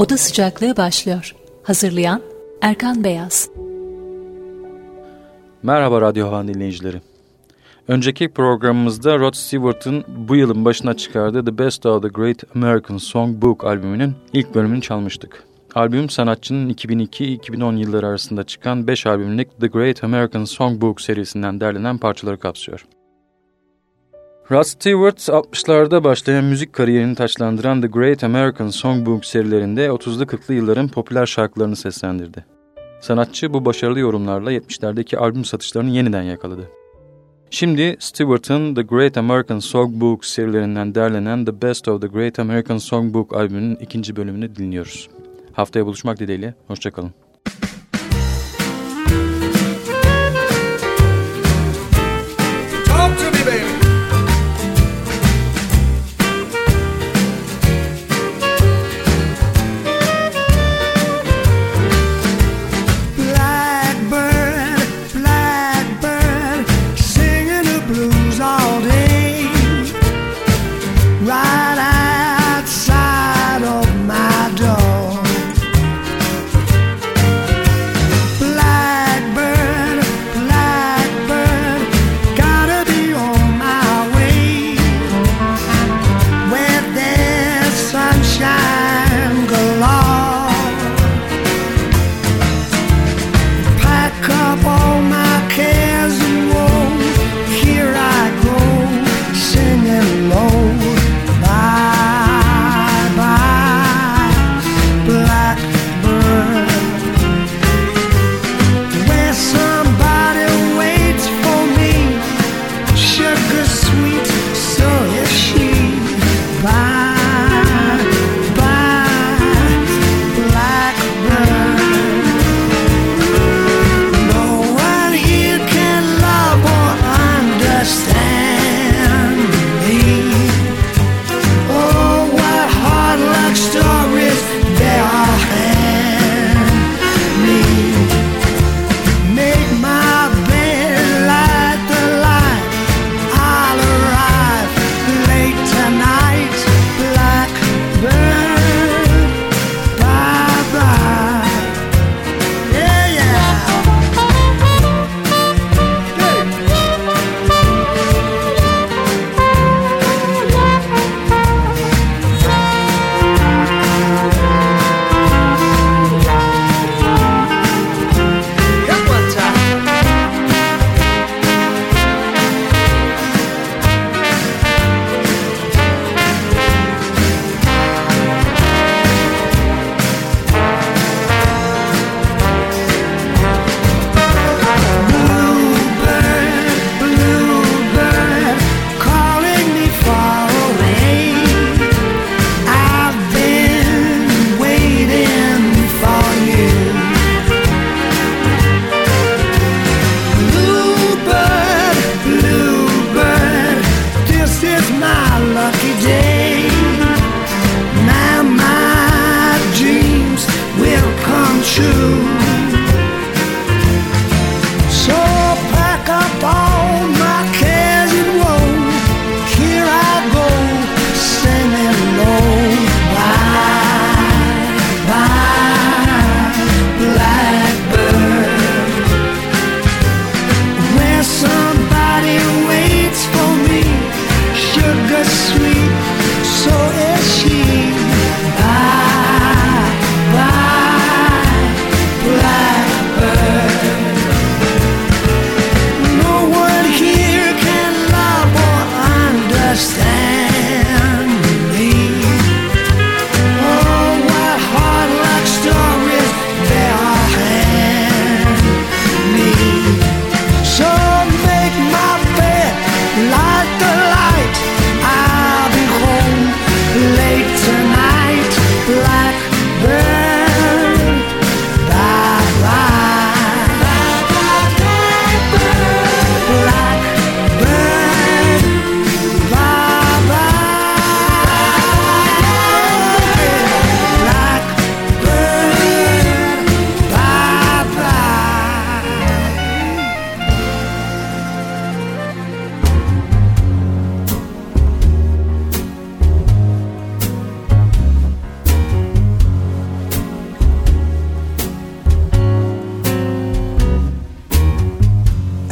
Oda Sıcaklığı başlıyor. Hazırlayan Erkan Beyaz. Merhaba Radyo Havan dinleyicileri. Önceki programımızda Rod Stewart'ın bu yılın başına çıkardığı The Best of the Great American Songbook albümünün ilk bölümünü çalmıştık. Albüm sanatçının 2002-2010 yılları arasında çıkan 5 albümlük The Great American Songbook serisinden derlenen parçaları kapsıyor. Rod Stewart 60'larda başlayan müzik kariyerini taçlandıran The Great American Songbook serilerinde 30'lu 40'lı yılların popüler şarkılarını seslendirdi. Sanatçı bu başarılı yorumlarla 70'lerdeki albüm satışlarını yeniden yakaladı. Şimdi Stewart'ın The Great American Songbook serilerinden derlenen The Best of the Great American Songbook albümünün ikinci bölümünü dinliyoruz. Haftaya buluşmak dileğiyle, hoşçakalın.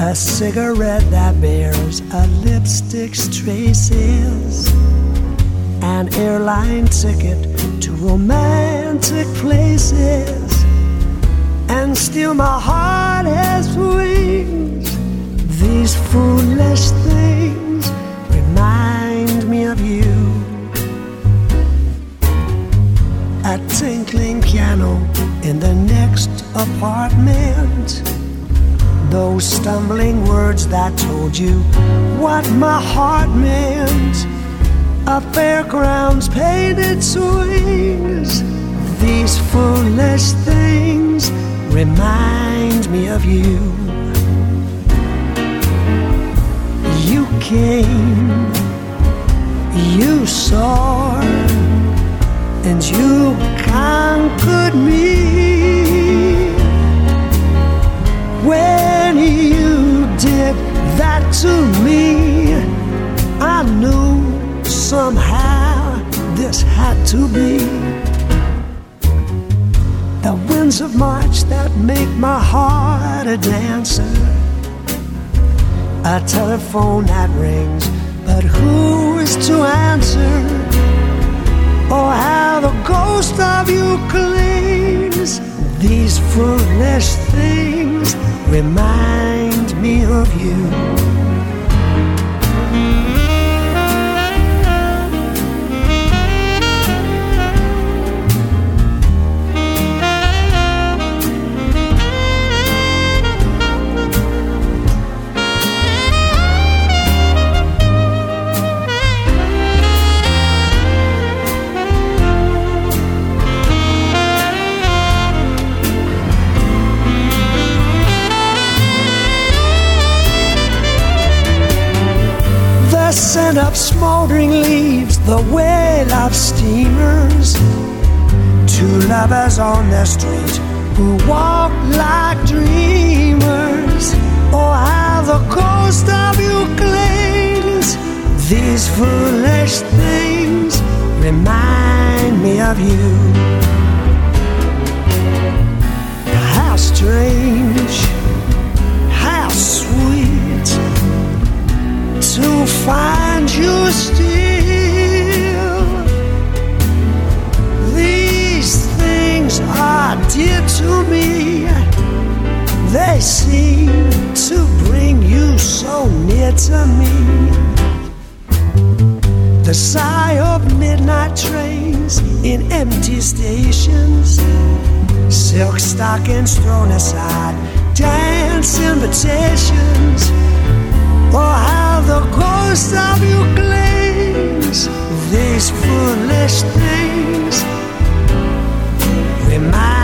A cigarette that bears a lipstick's traces, an airline ticket to romantic places, and still my heart has wings. These foolish things remind me of you. A tinkling piano in the next apartment those stumbling words that told you what my heart meant. A fairground's painted swings. These foolish things remind me of you. You came, you saw, and you conquered me. You did that to me, I knew somehow this had to be. The winds of March that make my heart a dancer. A telephone that rings, but who is to answer? Oh, how the ghost of you clings. These foolish things remind me of you. On the street who walk like dreamers. Oh, how the coast of you clings. These foolish things remind me of you. How strange, how sweet to find you still. Dear to me. They seem to bring you so near to me. The sigh of midnight trains in empty stations, silk stockings thrown aside, dance invitations. Oh, how the ghost of you clings. These foolish things remind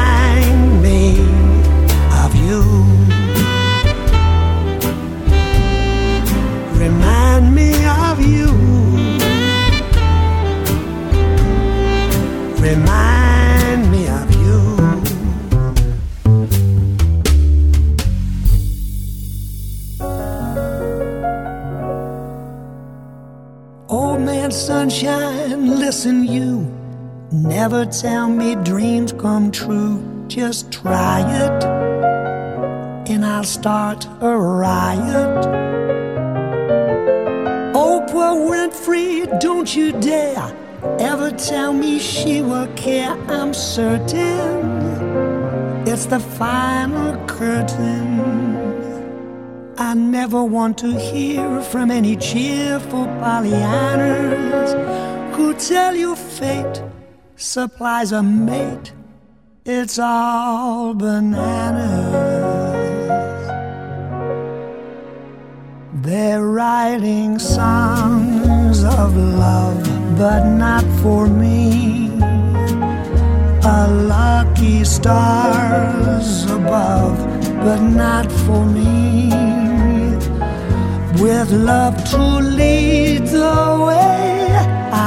sunshine, listen you. Never tell me dreams come true. Just try it, and I'll start a riot. Beatrice Fairfax, don't you dare ever tell me she will care. I'm certain it's the final curtain. I never want to hear from any cheerful Pollyannas who tell you fate supplies a mate. It's all bananas. They're writing songs of love, but not for me. A lucky stars above, but not for me. With love to lead the way,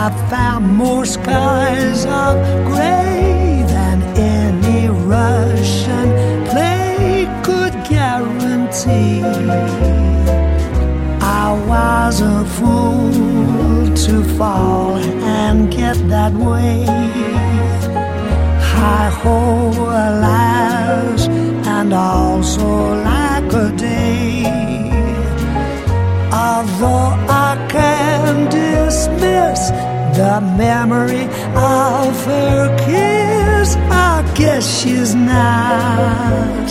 I found more skies of gray than any Russian play could guarantee. I was a fool to fall and get that way. Hi ho, alas, and also like a day. Although I can dismiss the memory of her kiss, I guess she's not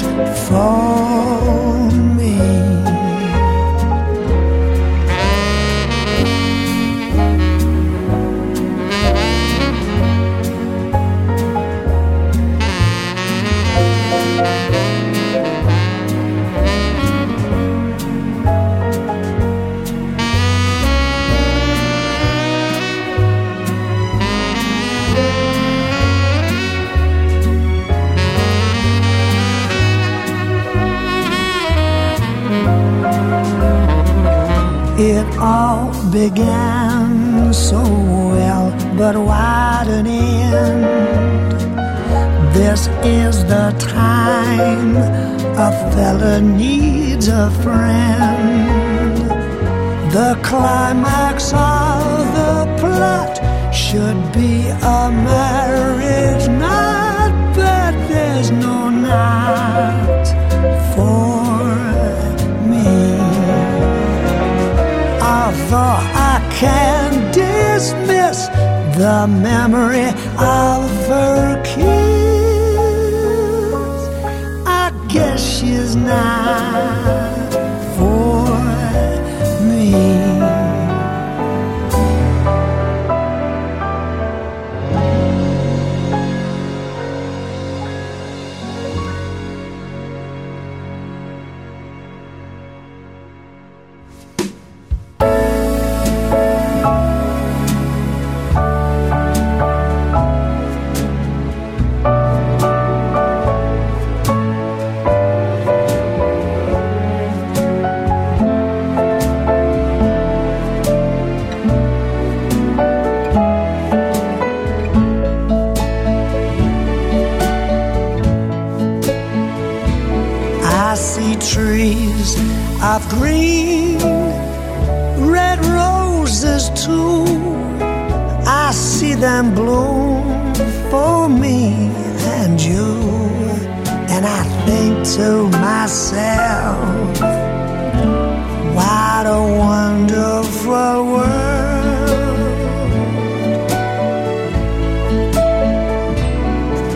a fella needs a friend. The climax of the plot should be a marriage night, but there's no night for me. Although I can dismiss the memory of her kiss, guess she's not for me. Myself, what a wonderful world.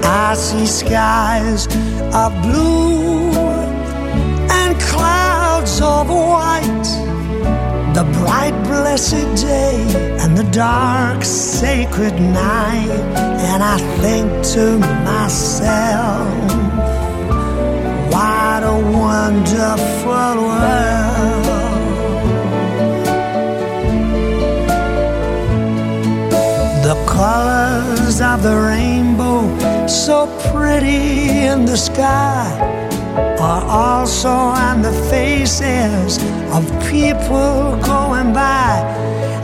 I see skies of blue and clouds of white. The bright, blessed day and the dark, sacred night. And I think to myself, wonderful world. The colors of the rainbow, so pretty in the sky, are also on the faces of people going by.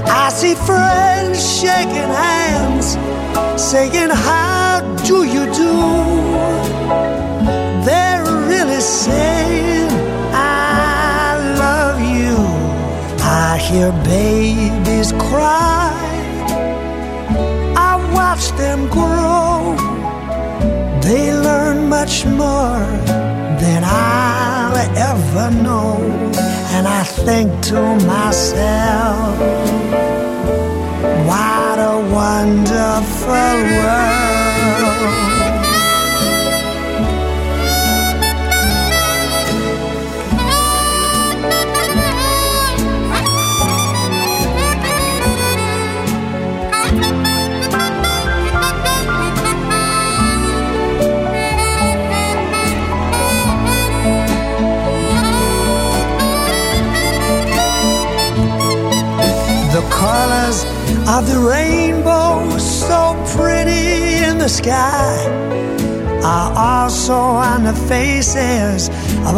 I see friends shaking hands, saying, How do you do? They're really saying, hear babies cry. I watch them grow. They learn much more than I'll ever know. And I think to myself, what a wonderful world.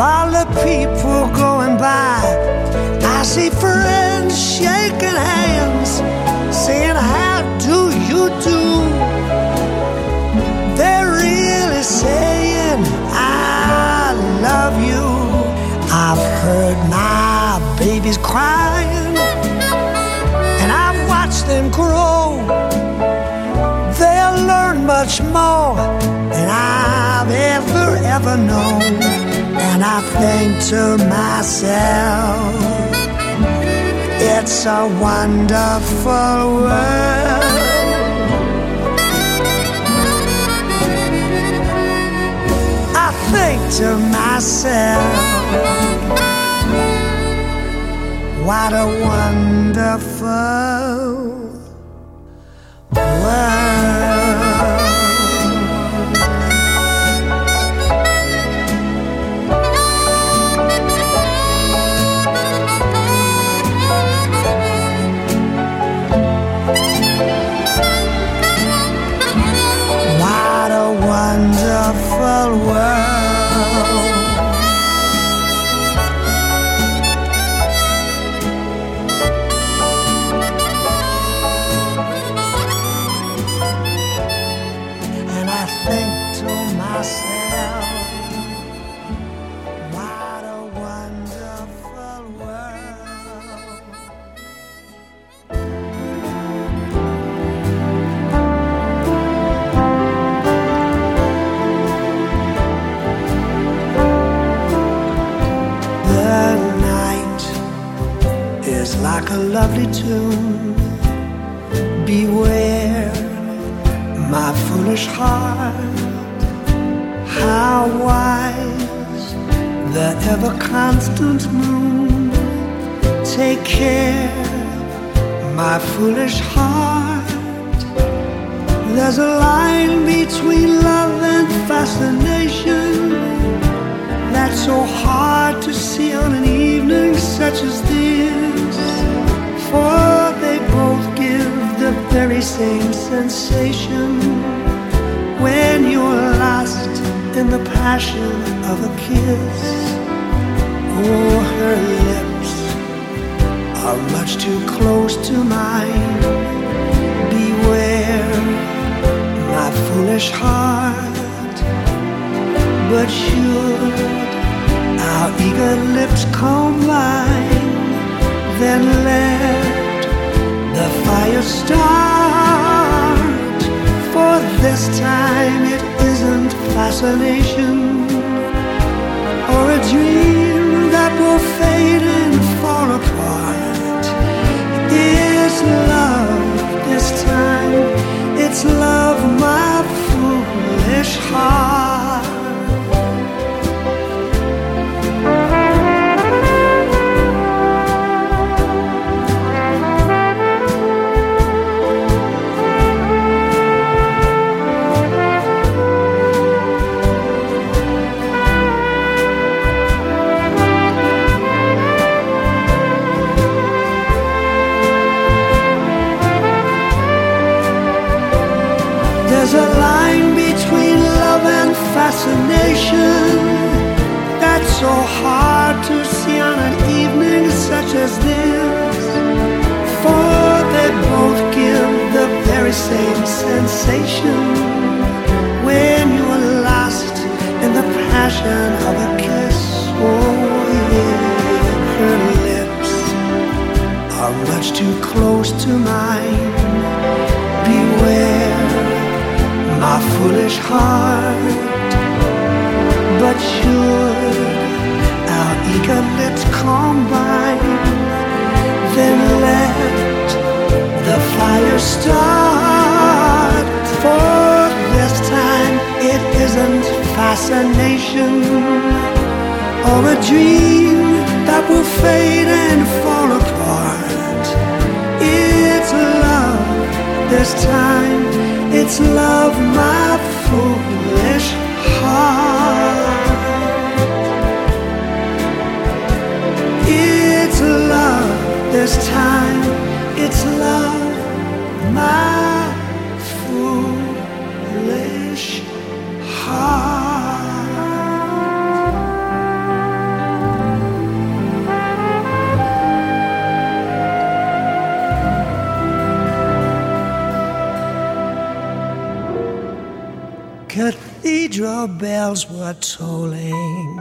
All the people going by. I see friends shaking hands, saying, How do you do? They're really saying, I love you. I've heard my babies crying and I've watched them grow. They'll learn much more than I've ever, ever known. And I think to myself, it's a wonderful world. I think to myself, what a wonderful world. like a lovely tune. Beware my foolish heart, how wise the ever constant moon. Take care, my foolish heart. There's a line between love and fascination that's so hard to see on an evening such as this for they both give the very same sensation when you're lost in the passion of a kiss. Oh, her lips are much too close to mine. Beware my foolish heart, but should our eager lips come? Then let the fire start. For this time it isn't fascination or a dream that will fade and fall apart. It's love this time. It's love, my foolish heart. too close to mine. Beware my foolish heart. But should our eager lips combine, then let the fire start. For this time it isn't fascination or a dream that will fade and fall apart. this time. It's love my foolish heart. It's love this time. It's love my cathedral bells were tolling,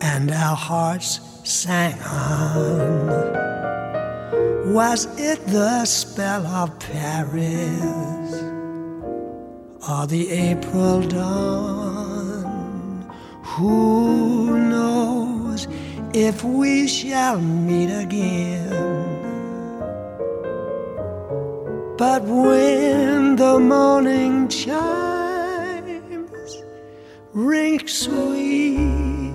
and our hearts sang on. Was it the spell of Paris or the April dawn? Who knows if we shall meet again? But when the morning chimes, ring sweet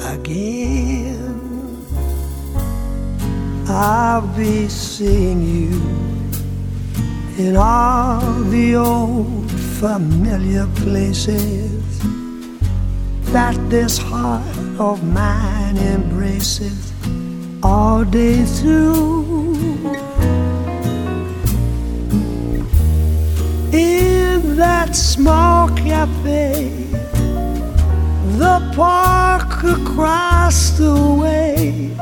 again. I'll be seeing you in all the old familiar places that this heart of mine embraces all day through. That small cafe, the park across the way,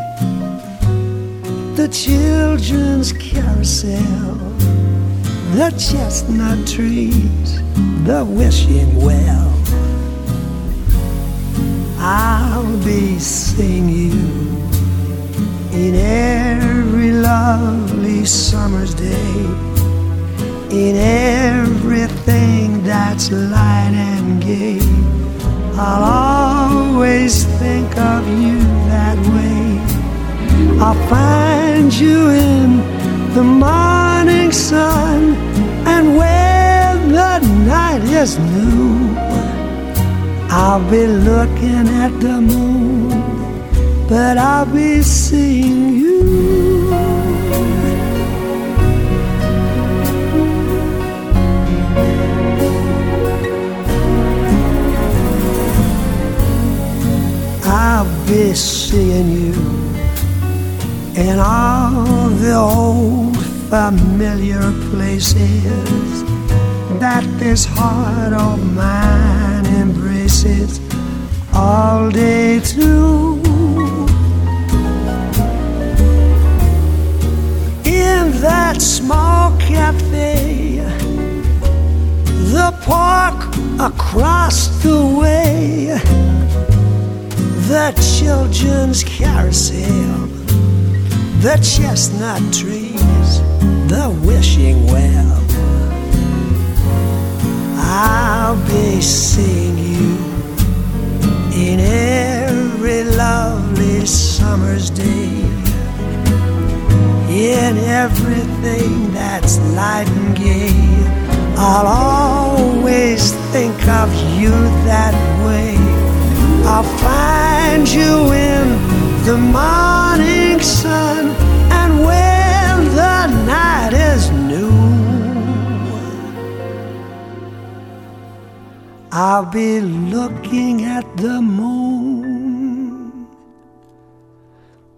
the children's carousel, the chestnut trees, the wishing well. I'll be seeing you in every lovely summer's day, in everything that's light and gay. I'll always think of you that way. I'll find you in the morning sun, and when the night is new. I'll be looking at the moon, but I'll be seeing you. Be seeing you in all the old familiar places that this heart of mine embraces all day through. In that small cafe, the park across the way, the children's carousel, the chestnut trees, the wishing well. I'll be seeing you in every lovely summer's day, in everything that's light and gay. I'll always think of you that way. I'll find you in the morning sun, and when the night is new. I'll be looking at the moon,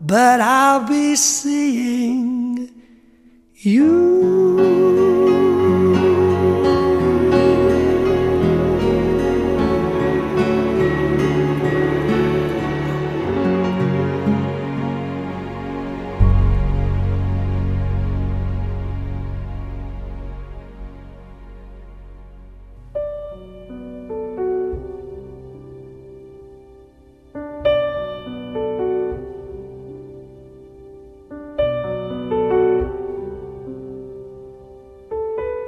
but I'll be seeing you.